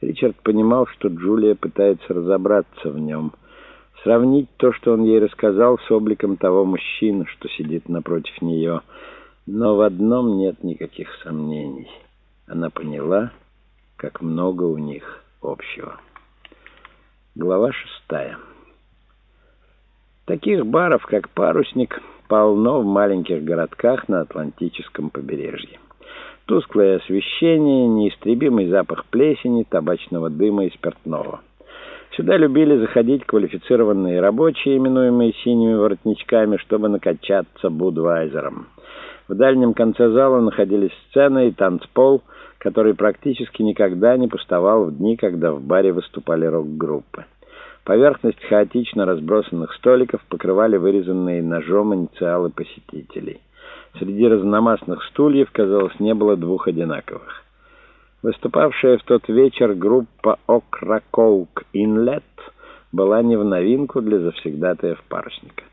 Ричард понимал, что Джулия пытается разобраться в нем, сравнить то, что он ей рассказал, с обликом того мужчины, что сидит напротив нее. Но в одном нет никаких сомнений. Она поняла, как много у них общего. Глава шестая. Таких баров, как «Парусник», полно в маленьких городках на Атлантическом побережье. Тусклое освещение, неистребимый запах плесени, табачного дыма и спиртного. Сюда любили заходить квалифицированные рабочие, именуемые синими воротничками, чтобы накачаться будвайзером. В дальнем конце зала находились сцена и танцпол, который практически никогда не пустовал в дни, когда в баре выступали рок-группы. Поверхность хаотично разбросанных столиков покрывали вырезанные ножом инициалы посетителей. Среди разномастных стульев, казалось, не было двух одинаковых. Выступавшая в тот вечер группа «Окракоук Инлет» была не в новинку для завсегдатаев парусника.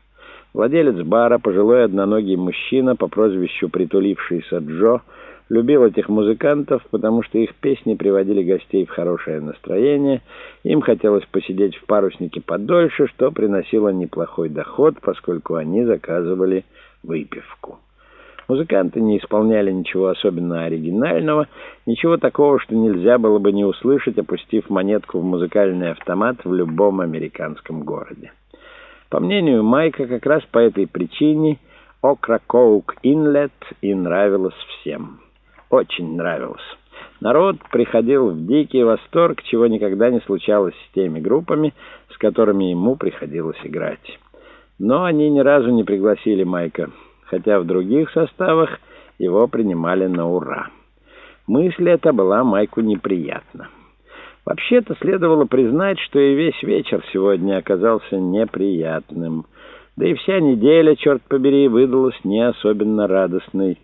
Владелец бара, пожилой одноногий мужчина по прозвищу «Притулившийся Джо», любил этих музыкантов, потому что их песни приводили гостей в хорошее настроение. Им хотелось посидеть в паруснике подольше, что приносило неплохой доход, поскольку они заказывали выпивку. Музыканты не исполняли ничего особенно оригинального, ничего такого, что нельзя было бы не услышать, опустив монетку в музыкальный автомат в любом американском городе. По мнению Майка, как раз по этой причине Окракоук Инлет и нравилось всем. Очень нравилось. Народ приходил в дикий восторг, чего никогда не случалось с теми группами, с которыми ему приходилось играть. Но они ни разу не пригласили Майка хотя в других составах его принимали на ура. Мысль эта была Майку неприятна. Вообще-то следовало признать, что и весь вечер сегодня оказался неприятным. Да и вся неделя, черт побери, выдалась не особенно радостной.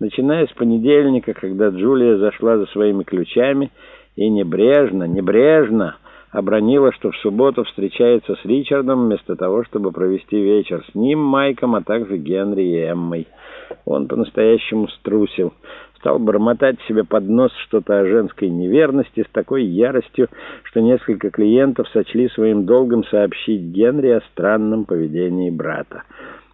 Начиная с понедельника, когда Джулия зашла за своими ключами и небрежно, небрежно обронила, что в субботу встречается с Ричардом вместо того, чтобы провести вечер с ним, Майком, а также Генри и Эммой. Он по-настоящему струсил. Стал бормотать себе под нос что-то о женской неверности с такой яростью, что несколько клиентов сочли своим долгом сообщить Генри о странном поведении брата.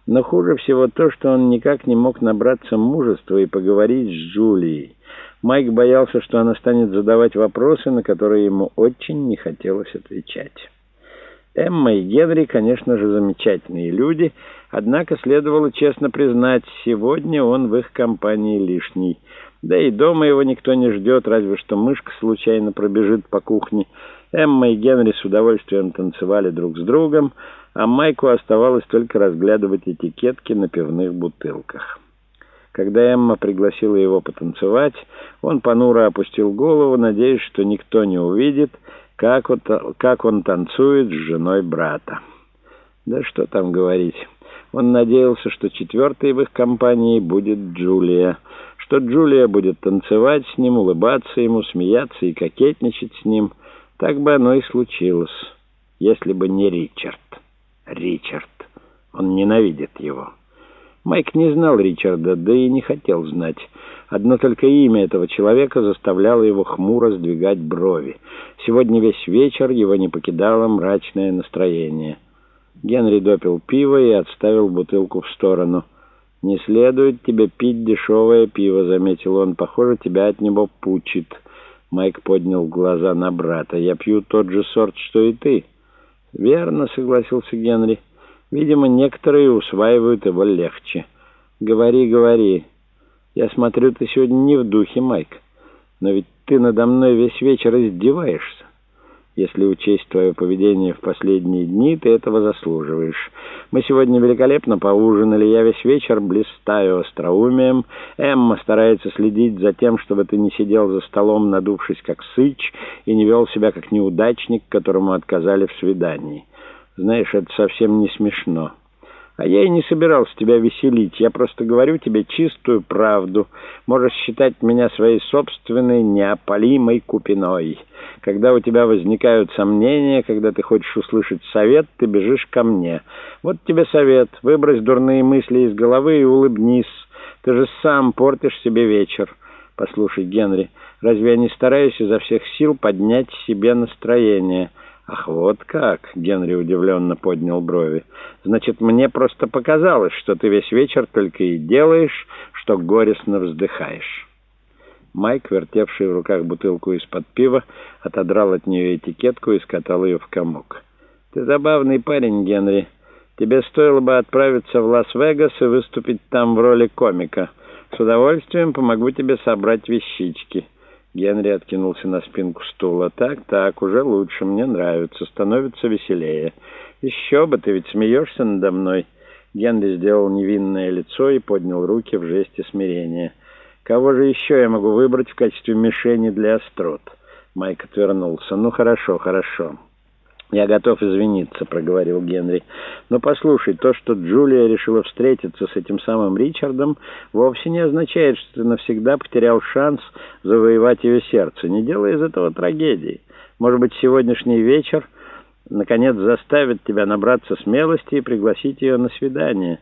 Но хуже всего то, что он никак не мог набраться мужества и поговорить с Джулией. Майк боялся, что она станет задавать вопросы, на которые ему очень не хотелось отвечать. Эмма и Генри, конечно же, замечательные люди, однако следовало честно признать, сегодня он в их компании лишний. Да и дома его никто не ждет, разве что мышка случайно пробежит по кухне. Эмма и Генри с удовольствием танцевали друг с другом, а Майку оставалось только разглядывать этикетки на пивных бутылках. Когда Эмма пригласила его потанцевать, он понуро опустил голову, надеясь, что никто не увидит, как он, как он танцует с женой брата. Да что там говорить. Он надеялся, что четвертой в их компании будет Джулия, что Джулия будет танцевать с ним, улыбаться ему, смеяться и кокетничать с ним. Так бы оно и случилось, если бы не Ричард. Ричард. Он ненавидит его. Майк не знал Ричарда, да и не хотел знать. Одно только имя этого человека заставляло его хмуро сдвигать брови. Сегодня весь вечер его не покидало мрачное настроение. Генри допил пиво и отставил бутылку в сторону. «Не следует тебе пить дешевое пиво», — заметил он. «Похоже, тебя от него пучит». Майк поднял глаза на брата. «Я пью тот же сорт, что и ты». «Верно», — согласился Генри. Видимо, некоторые усваивают его легче. Говори, говори. Я смотрю, ты сегодня не в духе, Майк. Но ведь ты надо мной весь вечер издеваешься. Если учесть твое поведение в последние дни, ты этого заслуживаешь. Мы сегодня великолепно поужинали, я весь вечер блистаю остроумием. Эмма старается следить за тем, чтобы ты не сидел за столом, надувшись как сыч, и не вел себя как неудачник, которому отказали в свидании. Знаешь, это совсем не смешно. А я и не собирался тебя веселить. Я просто говорю тебе чистую правду. Можешь считать меня своей собственной неопалимой купиной. Когда у тебя возникают сомнения, когда ты хочешь услышать совет, ты бежишь ко мне. Вот тебе совет. Выбрось дурные мысли из головы и улыбнись. Ты же сам портишь себе вечер. Послушай, Генри, Разве я не стараюсь изо всех сил поднять себе настроение?» «Ах, вот как!» — Генри удивленно поднял брови. «Значит, мне просто показалось, что ты весь вечер только и делаешь, что горестно вздыхаешь». Майк, вертевший в руках бутылку из-под пива, отодрал от нее этикетку и скатал ее в комок. «Ты забавный парень, Генри. Тебе стоило бы отправиться в Лас-Вегас и выступить там в роли комика. С удовольствием помогу тебе собрать вещички». Генри откинулся на спинку стула. «Так, так, уже лучше, мне нравится, становится веселее. Еще бы, ты ведь смеешься надо мной». Генри сделал невинное лицо и поднял руки в жесте смирения. «Кого же еще я могу выбрать в качестве мишени для острот?» Майк отвернулся. «Ну, хорошо, хорошо». «Я готов извиниться», — проговорил Генри. «Но послушай, то, что Джулия решила встретиться с этим самым Ричардом, вовсе не означает, что ты навсегда потерял шанс завоевать ее сердце. Не делай из этого трагедии. Может быть, сегодняшний вечер, наконец, заставит тебя набраться смелости и пригласить ее на свидание.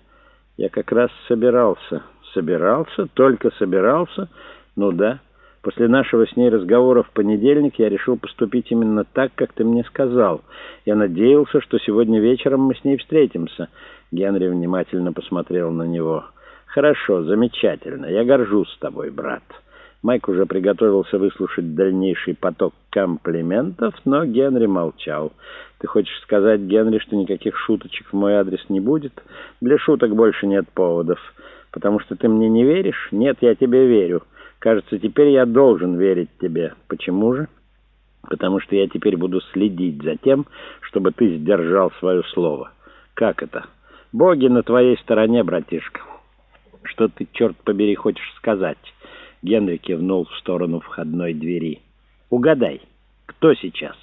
Я как раз собирался». «Собирался? Только собирался? Ну да». После нашего с ней разговора в понедельник я решил поступить именно так, как ты мне сказал. Я надеялся, что сегодня вечером мы с ней встретимся. Генри внимательно посмотрел на него. Хорошо, замечательно. Я горжусь тобой, брат. Майк уже приготовился выслушать дальнейший поток комплиментов, но Генри молчал. «Ты хочешь сказать, Генри, что никаких шуточек в мой адрес не будет? Для шуток больше нет поводов. Потому что ты мне не веришь? Нет, я тебе верю». Кажется, теперь я должен верить тебе. Почему же? Потому что я теперь буду следить за тем, чтобы ты сдержал свое слово. Как это? Боги на твоей стороне, братишка. Что ты, черт побери, хочешь сказать? Генри кивнул в сторону входной двери. Угадай, кто сейчас?